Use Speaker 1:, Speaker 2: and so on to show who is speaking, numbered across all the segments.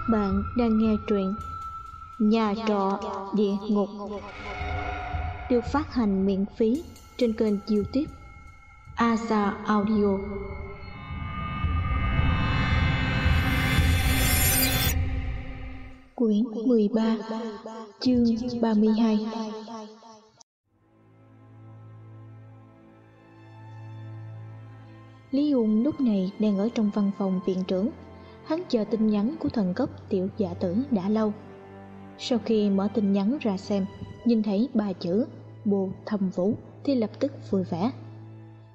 Speaker 1: Các bạn đang nghe truyện Nhà trọ địa ngục. được phát hành miễn phí trên kênh youtube Asa Audio. Quyển 13 Chương 32 Lý Ung lúc này đang ở trong văn phòng viện trưởng Hắn chờ tin nhắn của thần cấp tiểu giả tử đã lâu. Sau khi mở tin nhắn ra xem, Nhìn thấy ba chữ Bồ thâm vũ Thì lập tức vui vẻ.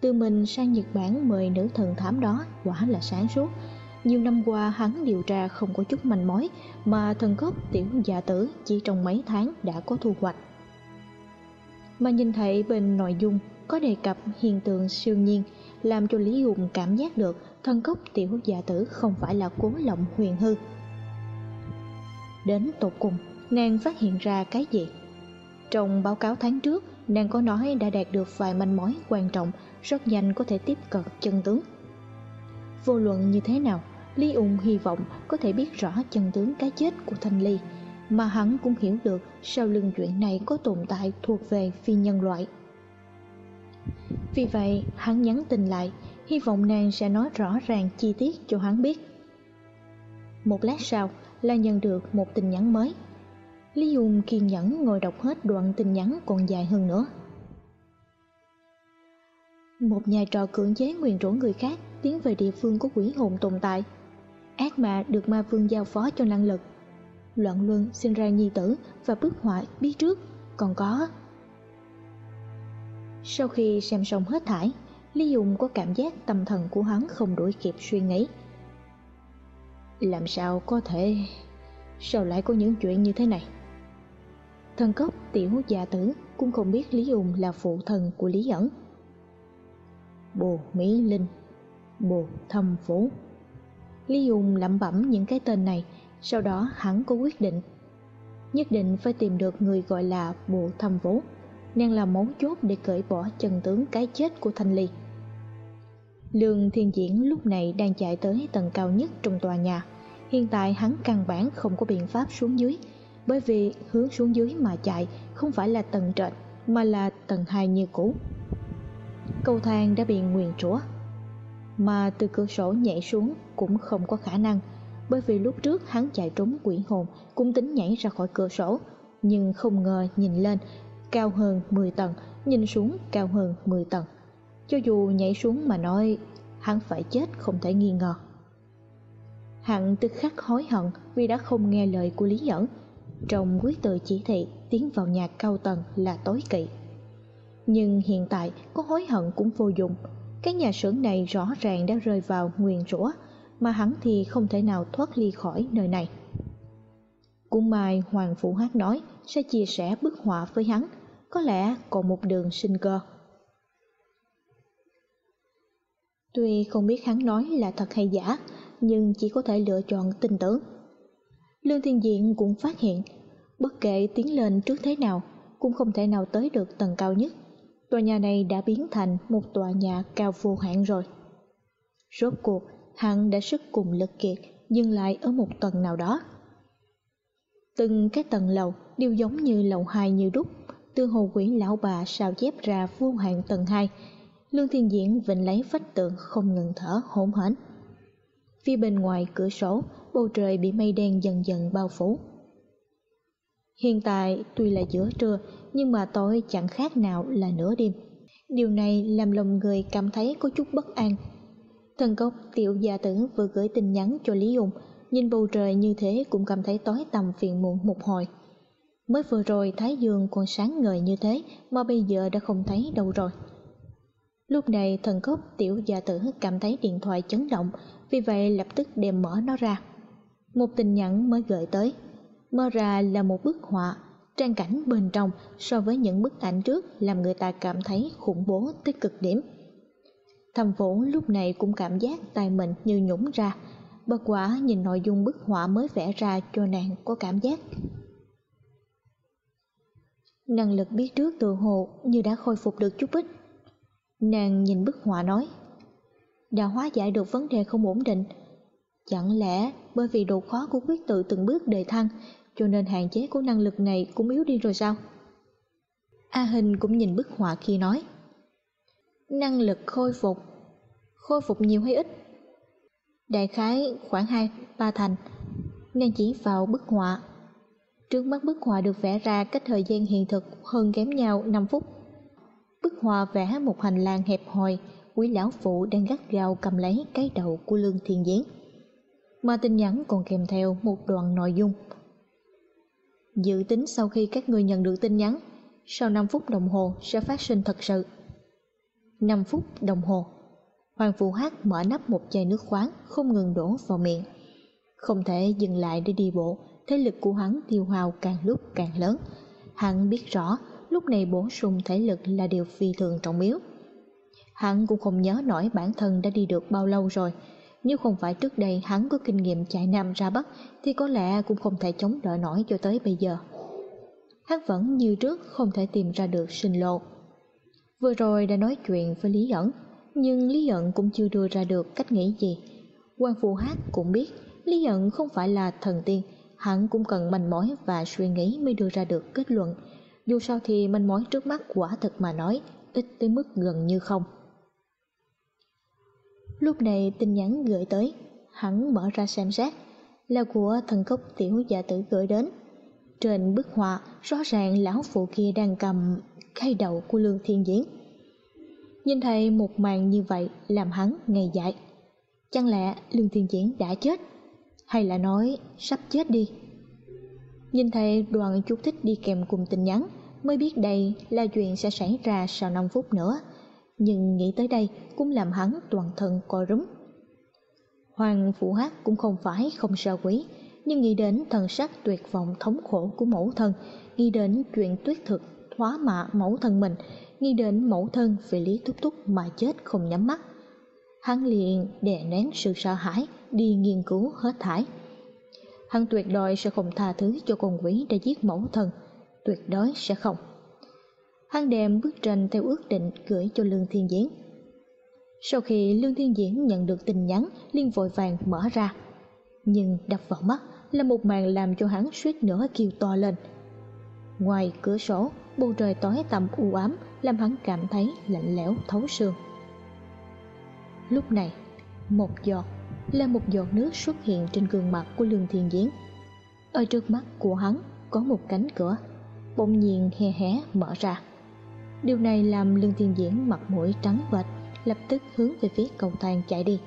Speaker 1: Từ mình sang Nhật Bản mời nữ thần thám đó Quả là sáng suốt. Nhiều năm qua hắn điều tra không có chút manh mối Mà thần cấp tiểu giả tử Chỉ trong mấy tháng đã có thu hoạch. Mà nhìn thấy bên nội dung Có đề cập hiện tượng siêu nhiên, làm cho Lý Hùng cảm giác được thân cốc tiểu giả tử không phải là cố lộng huyền hư. Đến tột cùng, nàng phát hiện ra cái gì? Trong báo cáo tháng trước, nàng có nói đã đạt được vài manh mối quan trọng, rất nhanh có thể tiếp cận chân tướng. Vô luận như thế nào, Lý Ung hy vọng có thể biết rõ chân tướng cái chết của Thanh Ly, mà hắn cũng hiểu được sau lưng chuyện này có tồn tại thuộc về phi nhân loại. Vì vậy, hắn nhắn tin lại, hy vọng nàng sẽ nói rõ ràng chi tiết cho hắn biết. Một lát sau là nhận được một tin nhắn mới. Lý Dung kiên nhẫn ngồi đọc hết đoạn tin nhắn còn dài hơn nữa. Một nhà trò cưỡng chế nguyền rủa người khác tiến về địa phương có quỷ hồn tồn tại. Ác mà được ma vương giao phó cho năng lực. Loạn luân sinh ra nhi tử và bức họa biết trước, còn có sau khi xem xong hết thải, Lý Dung có cảm giác tâm thần của hắn không đuổi kịp suy nghĩ. Làm sao có thể... Sao lại có những chuyện như thế này? Thần cốc tiểu gia tử cũng không biết Lý Dung là phụ thần của Lý ẩn. Bồ Mỹ Linh, Bồ Thâm Phú. Lý Dung lẩm bẩm những cái tên này, sau đó hắn có quyết định. Nhất định phải tìm được người gọi là Bồ Thâm Phú, nàng là mấu chốt để cởi bỏ chân tướng cái chết của Thanh Ly. Lương Thiên Diễn lúc này đang chạy tới tầng cao nhất trong tòa nhà. Hiện tại hắn căn bản không có biện pháp xuống dưới, bởi vì hướng xuống dưới mà chạy không phải là tầng trệt mà là tầng hai như cũ. Cầu thang đã bị nguyền rủa, mà từ cửa sổ nhảy xuống cũng không có khả năng, bởi vì lúc trước hắn chạy trốn quỷ hồn cũng tính nhảy ra khỏi cửa sổ, nhưng không ngờ nhìn lên cao hơn 10 tầng, nhìn xuống cao hơn 10 tầng. Cho dù nhảy xuống mà nói, hắn phải chết không thể nghi ngờ. Hắn tức khắc hối hận vì đã không nghe lời của Lý Nhẫn. Trong quyết tự chỉ thị tiến vào nhà cao tầng là tối kỵ. Nhưng hiện tại có hối hận cũng vô dụng. Cái nhà xưởng này rõ ràng đã rơi vào nguyền rủa mà hắn thì không thể nào thoát ly khỏi nơi này. Cũng mai Hoàng Phụ Hát nói sẽ chia sẻ bức họa với hắn, có lẽ còn một đường sinh cơ. Tuy không biết hắn nói là thật hay giả, nhưng chỉ có thể lựa chọn tin tưởng. Lương Thiên Diện cũng phát hiện, bất kể tiến lên trước thế nào, cũng không thể nào tới được tầng cao nhất. Tòa nhà này đã biến thành một tòa nhà cao vô hạn rồi. Rốt cuộc, hắn đã sức cùng lực kiệt, dừng lại ở một tầng nào đó. Từng cái tầng lầu đều giống như lầu hai như đúc, từ hồ quỷ lão bà sao chép ra vô hạn tầng hai. Lương Thiên Diễn vịnh lấy vách tượng không ngừng thở hổn hển. Phía bên ngoài cửa sổ, bầu trời bị mây đen dần dần bao phủ. Hiện tại tuy là giữa trưa nhưng mà tối chẳng khác nào là nửa đêm. Điều này làm lòng người cảm thấy có chút bất an. Thần cốc tiểu gia tử vừa gửi tin nhắn cho Lý Dung nhìn bầu trời như thế cũng cảm thấy tối tầm phiền muộn một hồi. Mới vừa rồi Thái Dương còn sáng ngời như thế mà bây giờ đã không thấy đâu rồi. Lúc này thần cốc tiểu gia tử cảm thấy điện thoại chấn động, vì vậy lập tức đem mở nó ra. Một tin nhắn mới gửi tới. Mở ra là một bức họa, trang cảnh bên trong so với những bức ảnh trước làm người ta cảm thấy khủng bố tới cực điểm. Thầm vũ lúc này cũng cảm giác tay mình như nhũng ra, Bất quả nhìn nội dung bức họa mới vẽ ra cho nàng có cảm giác Năng lực biết trước tự hồ như đã khôi phục được chút ít Nàng nhìn bức họa nói, Đã hóa giải được vấn đề không ổn định Chẳng lẽ bởi vì độ khó của quyết tự từng bước đề thăng, cho nên hạn chế của năng lực này cũng yếu đi rồi sao? A Hình cũng nhìn bức họa khi nói, Năng lực khôi phục Khôi phục nhiều hay ít? Đại khái khoảng 2 ba thành Nàng chỉ vào bức họa Trước mắt bức họa được vẽ ra cách thời gian hiện thực hơn kém nhau 5 phút Bức họa vẽ một hành lang hẹp hòi, Quý lão phụ đang gắt gao cầm lấy cái đầu của Lương Thiên Gián. Mà tin nhắn còn kèm theo một đoạn nội dung. Dự tính sau khi các người nhận được tin nhắn, Sau 5 phút đồng hồ sẽ phát sinh thật sự. 5 phút đồng hồ, Hoàng Phụ Hát mở nắp một chai nước khoáng không ngừng đổ vào miệng. Không thể dừng lại để đi bộ, Thế lực của hắn tiêu hao càng lúc càng lớn. Hắn biết rõ lúc này bổ sung thể lực là điều phi thường trọng yếu. Hắn cũng không nhớ nổi bản thân đã đi được bao lâu rồi. Nếu không phải trước đây hắn có kinh nghiệm chạy Nam ra Bắc, Thì có lẽ cũng không thể chống đỡ nổi cho tới bây giờ. Hắn vẫn như trước, không thể tìm ra được sinh lộ. Vừa rồi đã nói chuyện với Lý ẩn, Nhưng Lý ẩn cũng chưa đưa ra được cách nghĩ gì. Quan phụ hát cũng biết, Lý ẩn không phải là thần tiên, Hắn cũng cần manh mối và suy nghĩ mới đưa ra được kết luận. Dù sao thì manh mối trước mắt quả thực mà nói, Ít tới mức gần như không. Lúc này tin nhắn gửi tới, Hắn mở ra xem xét. Là của thần cốc tiểu giả tử gửi đến. Trên bức họa, Rõ ràng lão phụ kia đang cầm Khay đầu của Lương Thiên Diễn. Nhìn thấy một màn như vậy, Làm hắn ngây dại. Chẳng lẽ Lương Thiên Diễn đã chết? Hay là nói sắp chết đi? Nhìn thấy đoàn chú thích đi kèm cùng tin nhắn Mới biết đây là chuyện sẽ xảy ra sau 5 phút nữa nhưng nghĩ tới đây cũng làm hắn toàn thân co rúm. Hoàng Phụ Hát cũng không phải không sợ quý nhưng nghĩ đến thần sắc tuyệt vọng thống khổ của mẫu thân, nghĩ đến chuyện tuyết thực hóa mạ mẫu thân mình, nghĩ đến mẫu thân vì lý thúc thúc mà chết không nhắm mắt. Hắn liền đè nén sự sợ hãi, đi nghiên cứu hết thải. Hắn tuyệt đối sẽ không tha thứ cho con quỷ đã giết mẫu thân, tuyệt đối sẽ không. Hắn đem bức tranh theo ước định gửi cho Lương Thiên Diễn. Sau khi Lương Thiên Diễn nhận được tin nhắn, liên vội vàng mở ra. Nhưng đập vào mắt là một màn làm cho hắn suýt nữa kêu to lên. Ngoài cửa sổ, bầu trời tối tăm u ám làm hắn cảm thấy lạnh lẽo thấu xương. Lúc này, một giọt là một giọt nước xuất hiện trên gương mặt của Lương Thiên Diễn. Ở trước mắt của hắn có một cánh cửa, bỗng nhiên hé hé mở ra. Điều này làm lương thiên diễn mặt mũi trắng bệch Lập tức hướng về phía cầu thang chạy đi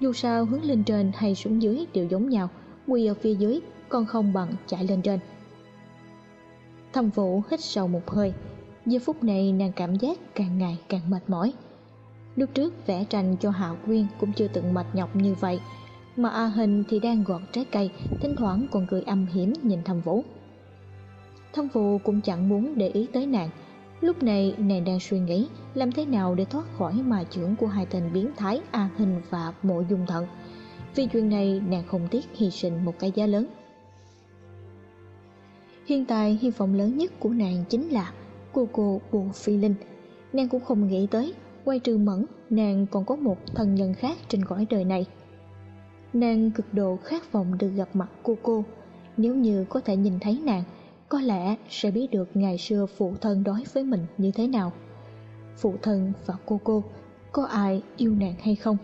Speaker 1: Dù sao hướng lên trên hay xuống dưới đều giống nhau Quỳ ở phía dưới còn không bằng chạy lên trên Thâm vũ hít sâu một hơi Giờ phút này nàng cảm giác càng ngày càng mệt mỏi Lúc trước vẽ tranh cho Hạ Quyên cũng chưa từng mệt nhọc như vậy Mà A Hình thì đang gọt trái cây Thỉnh thoảng còn cười âm hiểm nhìn thâm vũ Thâm vũ cũng chẳng muốn để ý tới nàng Lúc này nàng đang suy nghĩ làm thế nào để thoát khỏi mà trưởng của hai tên biến thái A Hình và Mộ Dung Thận. Vì chuyện này nàng không tiếc hy sinh một cái giá lớn. Hiện tại hy vọng lớn nhất của nàng chính là cô cô Bồ Phi Linh. Nàng cũng không nghĩ tới, quay trừ mẫn, nàng còn có một thân nhân khác trên cõi đời này. Nàng cực độ khát vọng được gặp mặt cô cô, nếu như có thể nhìn thấy nàng có lẽ sẽ biết được ngày xưa phụ thân đối với mình như thế nào. Phụ thân và cô cô, có ai yêu nàng hay không?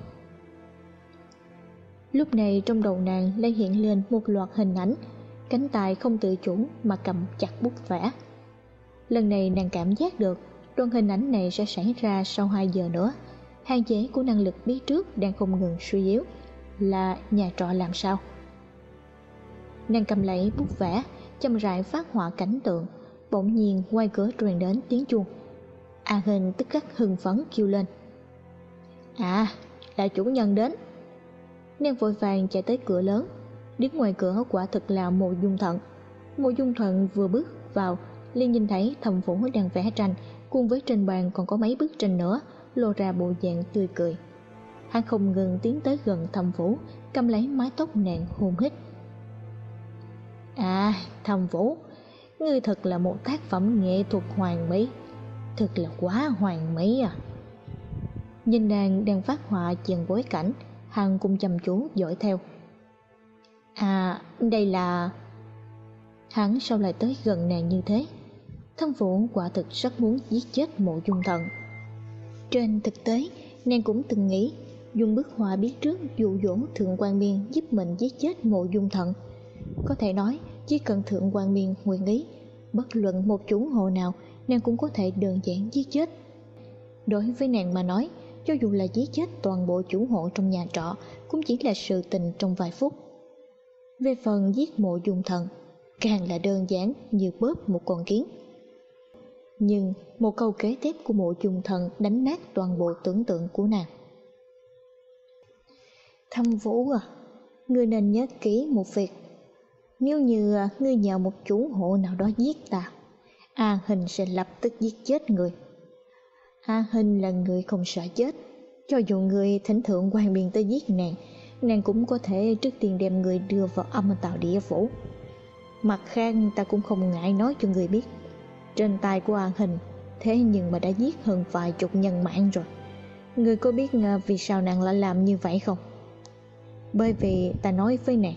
Speaker 1: Lúc này trong đầu nàng lại hiện lên một loạt hình ảnh, cánh tay không tự chủ mà cầm chặt bút vẽ. Lần này nàng cảm giác được đoạn hình ảnh này sẽ xảy ra sau 2 giờ nữa. Hạn chế của năng lực biết trước đang không ngừng suy yếu, là nhà trọ làm sao? Nàng cầm lấy bút vẽ, chăm rãi phát họa cảnh tượng. Bỗng nhiên ngoài cửa truyền đến tiếng chuông. A hình tức khắc hưng phấn kêu lên. À là chủ nhân đến. Nàng vội vàng chạy tới cửa lớn. Đứng ngoài cửa quả thực là mộ dung thận. Mộ dung thận vừa bước vào liền nhìn thấy thầm vũ đang vẽ tranh cùng với trên bàn còn có mấy bức tranh nữa lộ ra bộ dạng tươi cười hắn không ngừng tiến tới gần thầm vũ cầm lấy mái tóc nàng hôn hít À, thầm vũ, ngươi thật là một tác phẩm nghệ thuật hoàn mỹ, thật là quá hoàn mỹ à. Nhìn nàng đang phát họa chèn bối cảnh, hắn cũng chăm chú dõi theo, À, đây là... Hắn sao lại tới gần nàng như thế? Thâm phụ quả thực rất muốn giết chết mộ dung thần. Trên thực tế, nàng cũng từng nghĩ dùng bức họa biết trước dụ dỗ thượng quan miên giúp mình giết chết mộ dung thận có thể nói chỉ cần thượng quan miên nguyện ý bất luận một chủ hộ nào nàng cũng có thể đơn giản giết chết. Đối với nàng mà nói cho dù là giết chết toàn bộ chủ hộ trong nhà trọ cũng chỉ là sự tình trong vài phút. Về phần giết mộ dung thần càng là đơn giản như bóp một con kiến nhưng một câu kế tiếp của mộ dung thần đánh nát toàn bộ tưởng tượng của nàng. Thâm vũ à ngươi nên nhớ kỹ một việc. Nếu như à, ngươi nhờ một chủ hộ nào đó giết ta, a hình sẽ lập tức giết chết người. A hình là người không sợ chết. Cho dù người thỉnh thượng quan biên tới giết nàng nàng cũng có thể trước tiên đem người đưa vào âm tạo địa phủ. Mặt khang ta cũng không ngại nói cho người biết trên tay của an hình. Thế nhưng mà đã giết hơn vài chục nhân mạng rồi. Người có biết à, vì sao nàng lại làm như vậy không? Bởi vì ta nói với nàng,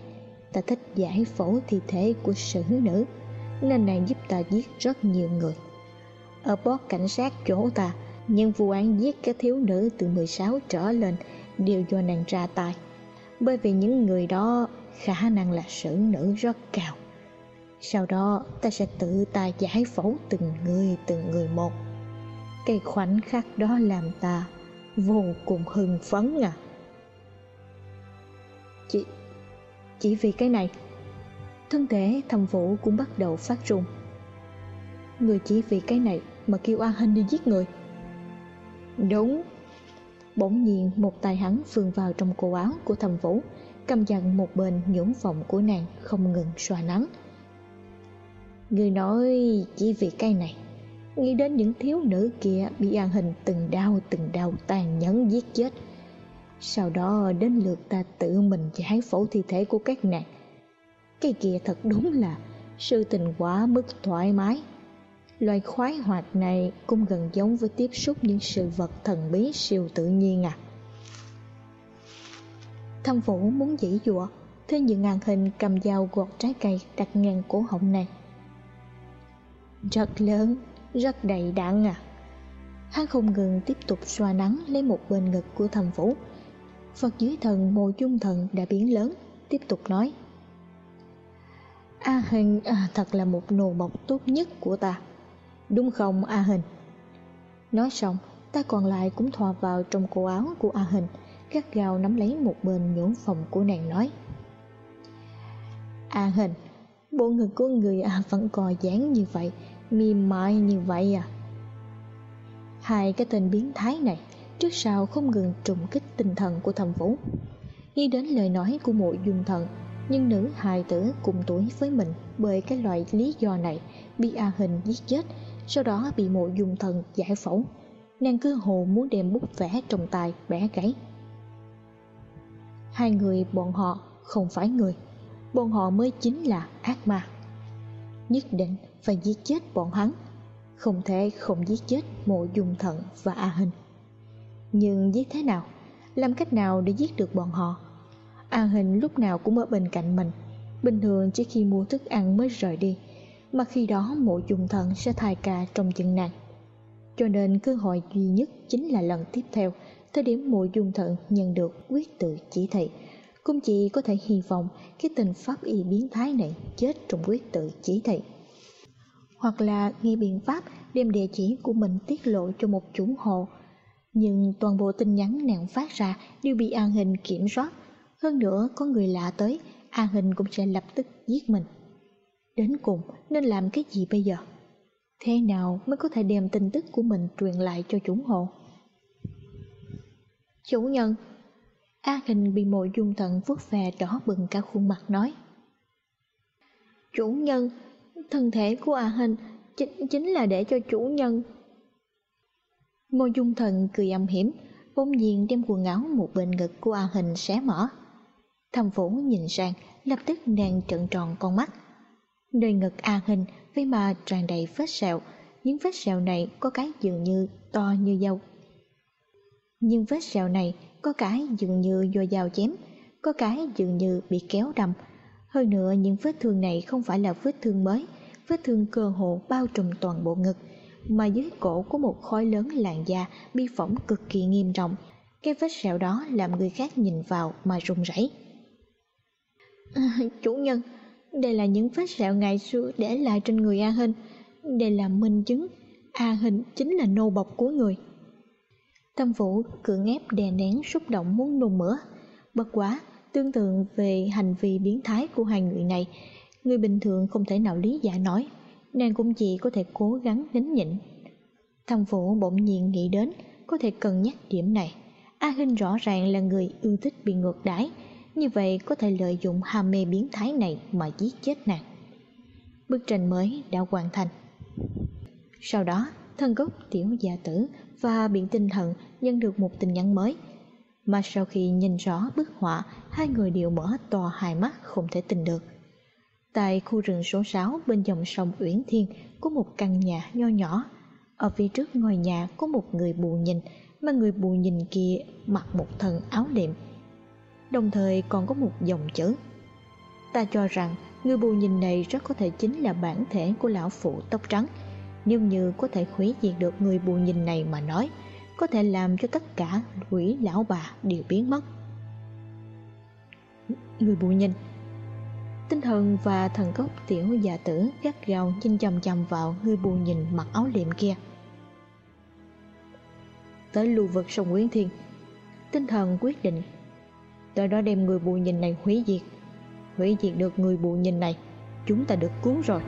Speaker 1: ta thích giải phẫu thi thể của sử nữ, nên nàng giúp ta giết rất nhiều người. Ở bót cảnh sát chỗ ta những vụ án giết các thiếu nữ từ 16 trở lên đều do nàng ra tay. Bởi vì những người đó, khả năng là sử nữ rất cao sau đó, ta sẽ tự ta giải phẫu từng người từng người một. Cái khoảnh khắc đó làm ta vô cùng hưng phấn à. Chỉ chỉ vì cái này, thân thể thầm vũ cũng bắt đầu phát run. Người chỉ vì cái này mà kêu a hinh đi giết người. Đúng. Bỗng nhiên, một tay hắn vươn vào trong cổ áo của thầm vũ cầm dặn một bên, nhũng vọng của nàng không ngừng xoa nắng người nói chỉ vì cái này, nghĩ đến những thiếu nữ kia bị an hình từng đau từng đau, tàn nhẫn giết chết. Sau đó đến lượt ta tự mình giải phẫu thi thể của các nàng. Cái kia thật đúng là sự tình quá mức thoải mái. Loài khoái hoạt này cũng gần giống với tiếp xúc những sự vật thần bí siêu tự nhiên à. Thâm vũ muốn dĩ dụa, thế nhưng ngàn hình cầm dao gọt trái cây đặt ngang cổ họng này rất lớn rất đầy đặn à. Hắn không ngừng tiếp tục xoa nắng lấy một bên ngực của thầm vũ Phật dưới thần mồ chung thần đã biến lớn Tiếp tục nói. A Hình à, thật là một nồ bọc tốt nhất của ta. Đúng không A Hình Nói xong ta còn lại cũng thò vào trong cổ áo của A Hình Gắt gao nắm lấy một bên nhũn phòng của nàng nói. A Hình Bộ ngực của người à vẫn cò dáng như vậy Mềm mại như vậy à? Hai cái tên biến thái này trước sau không ngừng trùng kích tinh thần của thầm vũ. Nghĩ đến lời nói của mộ dung thần, nhưng nữ hài tử cùng tuổi với mình bởi cái loại lý do này bị a hình giết chết, sau đó bị mộ dung thần giải phẫu. Nàng cứ hồ muốn đem bút vẽ trong tay bẻ gãy. Hai người, bọn họ không phải người. Bọn họ mới chính là ác ma. Nhất định phải giết chết bọn hắn. Không thể không giết chết mộ dung thận và a hình nhưng giết thế nào? Làm cách nào để giết được bọn họ? A hình lúc nào cũng ở bên cạnh mình. Bình thường chỉ khi mua thức ăn mới rời đi, mà khi đó mộ dung thận sẽ thay ca trong chân nàng. Cho nên cơ hội duy nhất chính là lần tiếp theo, thời điểm mộ dung thận nhận được quyết tự chỉ thị, cũng chỉ có thể hy vọng cái tình pháp y biến thái này chết trong quyết tự chỉ thị hoặc là nghi biện pháp đem địa chỉ của mình tiết lộ cho một chủ hộ. Nhưng toàn bộ tin nhắn nàng phát ra đều bị an hình kiểm soát. Hơn nữa, có người lạ tới an hình cũng sẽ lập tức giết mình. Đến cùng, nên làm cái gì bây giờ? Thế nào mới có thể đem tin tức của mình truyền lại cho chủ hộ? Chủ nhân, a hình bị mộ dung thận vuốt về đỏ bừng cả khuôn mặt nói. Chủ nhân thân thể của a hình chính, chính là để cho chủ nhân Ngô Dung Thần cười âm hiểm, bỗng nhiên đem quần áo một bên ngực của A Hình xé mở. Thầm phủ nhìn sang, lập tức nàng trợn tròn con mắt. Nơi ngực A Hình với mà tràn đầy vết sẹo, những vết sẹo này có cái dường như to như dâu Nhưng vết sẹo này có cái dường như do dao chém, có cái dường như bị kéo đâm, Hơn nữa những vết thương này không phải là vết thương mới, vết thương cơ hồ bao trùm toàn bộ ngực, mà dưới cổ có một khối lớn làn da bi phỏng cực kỳ nghiêm trọng. Cái vết sẹo đó làm người khác nhìn vào mà run rẩy. À, chủ nhân, đây là những vết sẹo ngày xưa để lại trên người A Hình. Đây là minh chứng A Hình chính là nô bộc của người. Tâm Vũ cưỡng ép đè nén xúc động muốn nôn mửa. Bất quá, tương tự về hành vi biến thái của hai người này, người bình thường không thể nào lý giải nói, nàng cũng chỉ có thể cố gắng nín nhịn. Thằng Vũ bỗng nhiên nghĩ đến, có thể cân nhắc điểm này. A Hinh rõ ràng là người yêu thích bị ngược đãi, như vậy có thể lợi dụng ham mê biến thái này mà giết chết nàng. Bức tranh mới đã hoàn thành. Sau đó, thân gốc tiểu gia tử và biện tinh thần nhận được một tin nhắn mới. Mà sau khi nhìn rõ bức họa, hai người đều mở to hai mắt không thể tin được. Tại khu rừng số 6 bên dòng sông Uyển Thiên có một căn nhà nho nhỏ. Ở phía trước ngôi nhà có một người bù nhìn, mà người bù nhìn kia mặc một thân áo đệm. Đồng thời còn có một dòng chữ. Ta cho rằng người bù nhìn này rất có thể chính là bản thể của lão phụ tóc trắng, nếu như có thể hủy diệt được người bù nhìn này mà nói có thể làm cho tất cả quỷ lão bà đều biến mất người bù nhìn tinh thần và thần cốc tiểu già tử gắt gao nhìn chằm chằm vào người bù nhìn mặc áo liệm kia. Tới lưu vực sông Nguyễn Thiên, tinh thần quyết định, tới đó đem người bù nhìn này hủy diệt. Hủy diệt được người bù nhìn này, chúng ta được cứu rồi.